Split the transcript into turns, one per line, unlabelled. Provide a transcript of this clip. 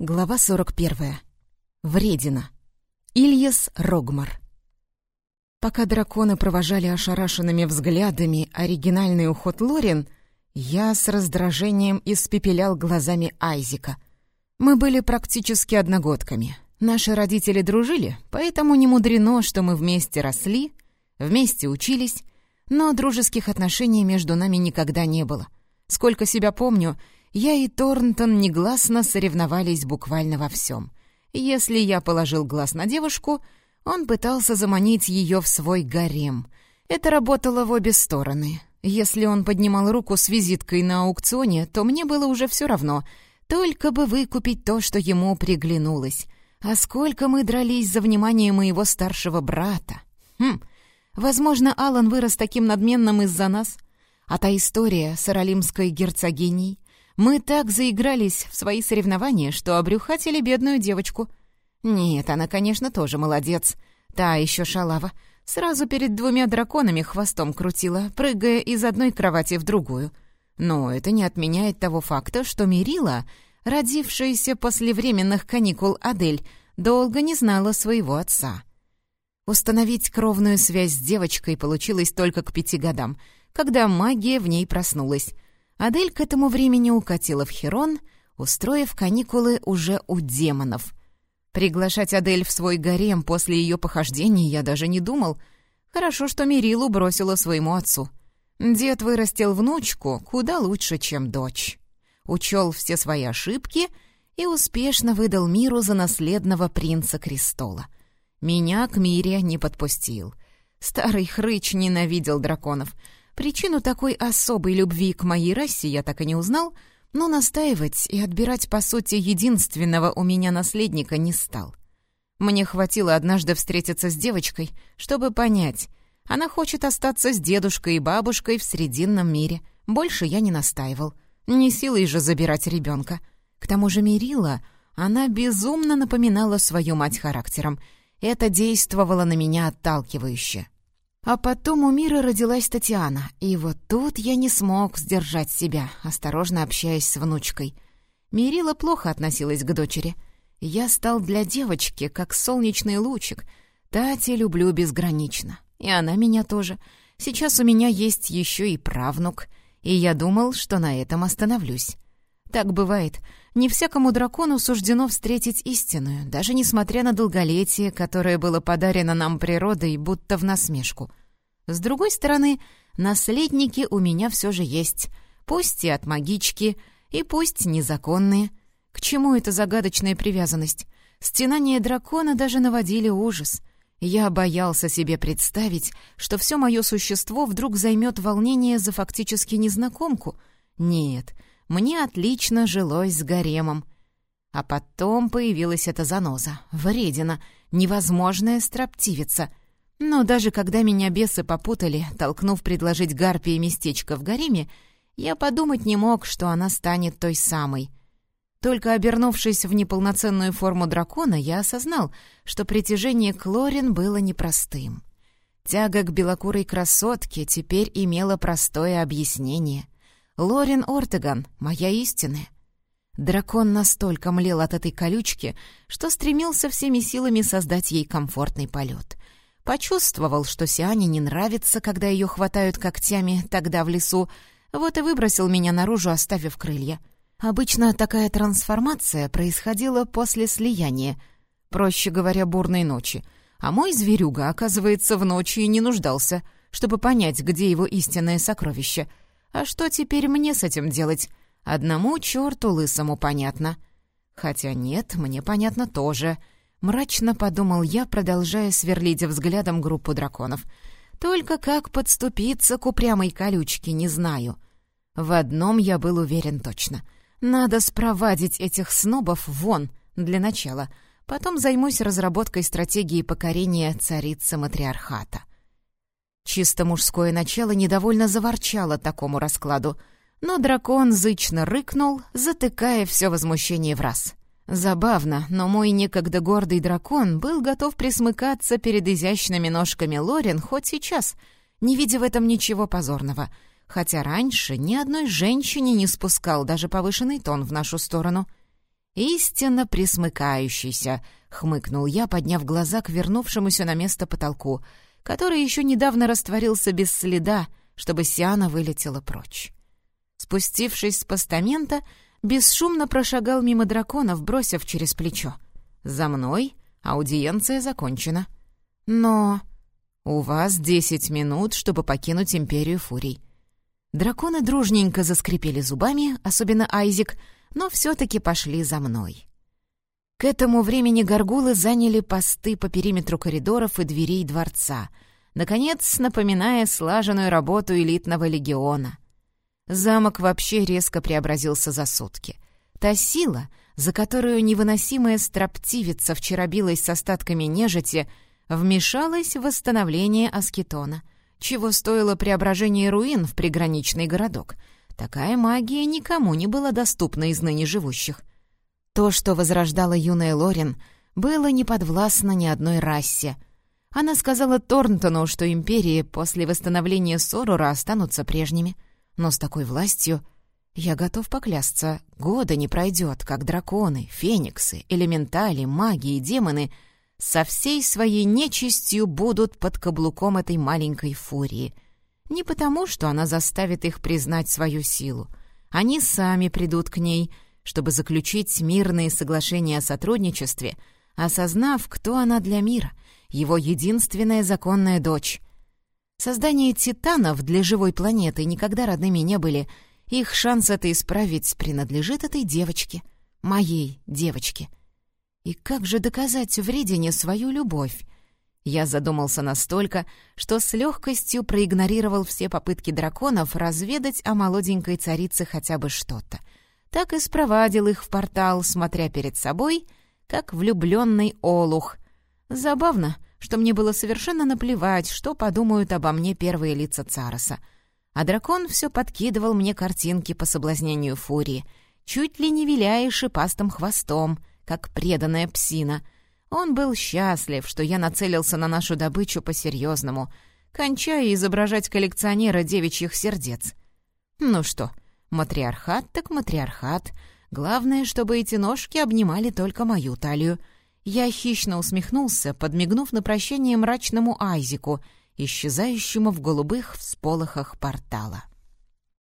Глава 41. Вредина. Ильяс Рогмар. Пока драконы провожали ошарашенными взглядами оригинальный уход Лорин, я с раздражением испепелял глазами Айзика. Мы были практически одногодками. Наши родители дружили, поэтому не мудрено, что мы вместе росли, вместе учились, но дружеских отношений между нами никогда не было. Сколько себя помню — я и Торнтон негласно соревновались буквально во всем. Если я положил глаз на девушку, он пытался заманить ее в свой гарем. Это работало в обе стороны. Если он поднимал руку с визиткой на аукционе, то мне было уже все равно, только бы выкупить то, что ему приглянулось. А сколько мы дрались за внимание моего старшего брата. Хм, возможно, Алан вырос таким надменным из-за нас. А та история с аралимской герцогиней, мы так заигрались в свои соревнования, что обрюхатили бедную девочку. Нет, она, конечно, тоже молодец. Та еще шалава. Сразу перед двумя драконами хвостом крутила, прыгая из одной кровати в другую. Но это не отменяет того факта, что Мерила, родившаяся после временных каникул Адель, долго не знала своего отца. Установить кровную связь с девочкой получилось только к пяти годам, когда магия в ней проснулась — Адель к этому времени укатила в Херон, устроив каникулы уже у демонов. Приглашать Адель в свой гарем после ее похождений я даже не думал. Хорошо, что Мерилу бросила своему отцу. Дед вырастил внучку куда лучше, чем дочь. Учел все свои ошибки и успешно выдал миру за наследного принца Крестола. Меня к Мире не подпустил. Старый хрыч ненавидел драконов — Причину такой особой любви к моей расе я так и не узнал, но настаивать и отбирать, по сути, единственного у меня наследника не стал. Мне хватило однажды встретиться с девочкой, чтобы понять, она хочет остаться с дедушкой и бабушкой в Срединном мире. Больше я не настаивал. Не силой же забирать ребенка. К тому же Мерила, она безумно напоминала свою мать характером. Это действовало на меня отталкивающе. А потом у Мира родилась Татьяна, и вот тут я не смог сдержать себя, осторожно общаясь с внучкой. Мирила плохо относилась к дочери. Я стал для девочки, как солнечный лучик. Тати люблю безгранично. И она меня тоже. Сейчас у меня есть еще и правнук, и я думал, что на этом остановлюсь. Так бывает. Не всякому дракону суждено встретить истинную, даже несмотря на долголетие, которое было подарено нам природой, будто в насмешку. С другой стороны, наследники у меня все же есть, пусть и от магички, и пусть незаконные. К чему эта загадочная привязанность? Стенания дракона даже наводили ужас. Я боялся себе представить, что все мое существо вдруг займет волнение за фактически незнакомку. Нет, мне отлично жилось с гаремом. А потом появилась эта заноза, вредина, невозможная строптивица. Но даже когда меня бесы попутали, толкнув предложить Гарпии местечко в гареме, я подумать не мог, что она станет той самой. Только обернувшись в неполноценную форму дракона, я осознал, что притяжение к Лорин было непростым. Тяга к белокурой красотке теперь имела простое объяснение — Лорин Ортеган, моя истинная. Дракон настолько млел от этой колючки, что стремился всеми силами создать ей комфортный полет. Почувствовал, что Сиане не нравится, когда ее хватают когтями тогда в лесу, вот и выбросил меня наружу, оставив крылья. Обычно такая трансформация происходила после слияния, проще говоря, бурной ночи. А мой зверюга, оказывается, в ночи и не нуждался, чтобы понять, где его истинное сокровище — а что теперь мне с этим делать? Одному черту лысому понятно. Хотя нет, мне понятно тоже. Мрачно подумал я, продолжая сверлить взглядом группу драконов. Только как подступиться к упрямой колючке, не знаю. В одном я был уверен точно. Надо спровадить этих снобов вон, для начала. Потом займусь разработкой стратегии покорения царицы матриархата. Чисто мужское начало недовольно заворчало такому раскладу, но дракон зычно рыкнул, затыкая все возмущение в раз. Забавно, но мой некогда гордый дракон был готов присмыкаться перед изящными ножками Лорен хоть сейчас, не видя в этом ничего позорного, хотя раньше ни одной женщине не спускал даже повышенный тон в нашу сторону. «Истинно присмыкающийся», — хмыкнул я, подняв глаза к вернувшемуся на место потолку, который еще недавно растворился без следа, чтобы Сиана вылетела прочь. Спустившись с постамента, бесшумно прошагал мимо драконов, бросив через плечо. «За мной аудиенция закончена». «Но...» «У вас десять минут, чтобы покинуть Империю Фурий». Драконы дружненько заскрипели зубами, особенно Айзик, но все-таки пошли за мной. К этому времени горгулы заняли посты по периметру коридоров и дверей дворца, наконец напоминая слаженную работу элитного легиона. Замок вообще резко преобразился за сутки. Та сила, за которую невыносимая строптивица вчера билась с остатками нежити, вмешалась в восстановление Аскетона, чего стоило преображение руин в приграничный городок. Такая магия никому не была доступна из ныне живущих. То, что возрождала юная Лорин, было не подвластно ни одной расе. Она сказала Торнтону, что империи после восстановления Сорура останутся прежними — но с такой властью, я готов поклясться, года не пройдет, как драконы, фениксы, элементали, маги и демоны со всей своей нечистью будут под каблуком этой маленькой фурии. Не потому, что она заставит их признать свою силу. Они сами придут к ней, чтобы заключить мирные соглашения о сотрудничестве, осознав, кто она для мира, его единственная законная дочь, Создание титанов для живой планеты никогда родными не были. Их шанс это исправить принадлежит этой девочке. Моей девочке. И как же доказать вредине свою любовь? Я задумался настолько, что с легкостью проигнорировал все попытки драконов разведать о молоденькой царице хотя бы что-то. Так и спровадил их в портал, смотря перед собой, как влюбленный олух. Забавно — что мне было совершенно наплевать, что подумают обо мне первые лица Цароса. А дракон все подкидывал мне картинки по соблазнению Фурии, чуть ли не виляя шипастым хвостом, как преданная псина. Он был счастлив, что я нацелился на нашу добычу по-серьезному, кончая изображать коллекционера девичьих сердец. Ну что, матриархат так матриархат. Главное, чтобы эти ножки обнимали только мою талию — я хищно усмехнулся, подмигнув на прощание мрачному Айзику, исчезающему в голубых всполохах портала.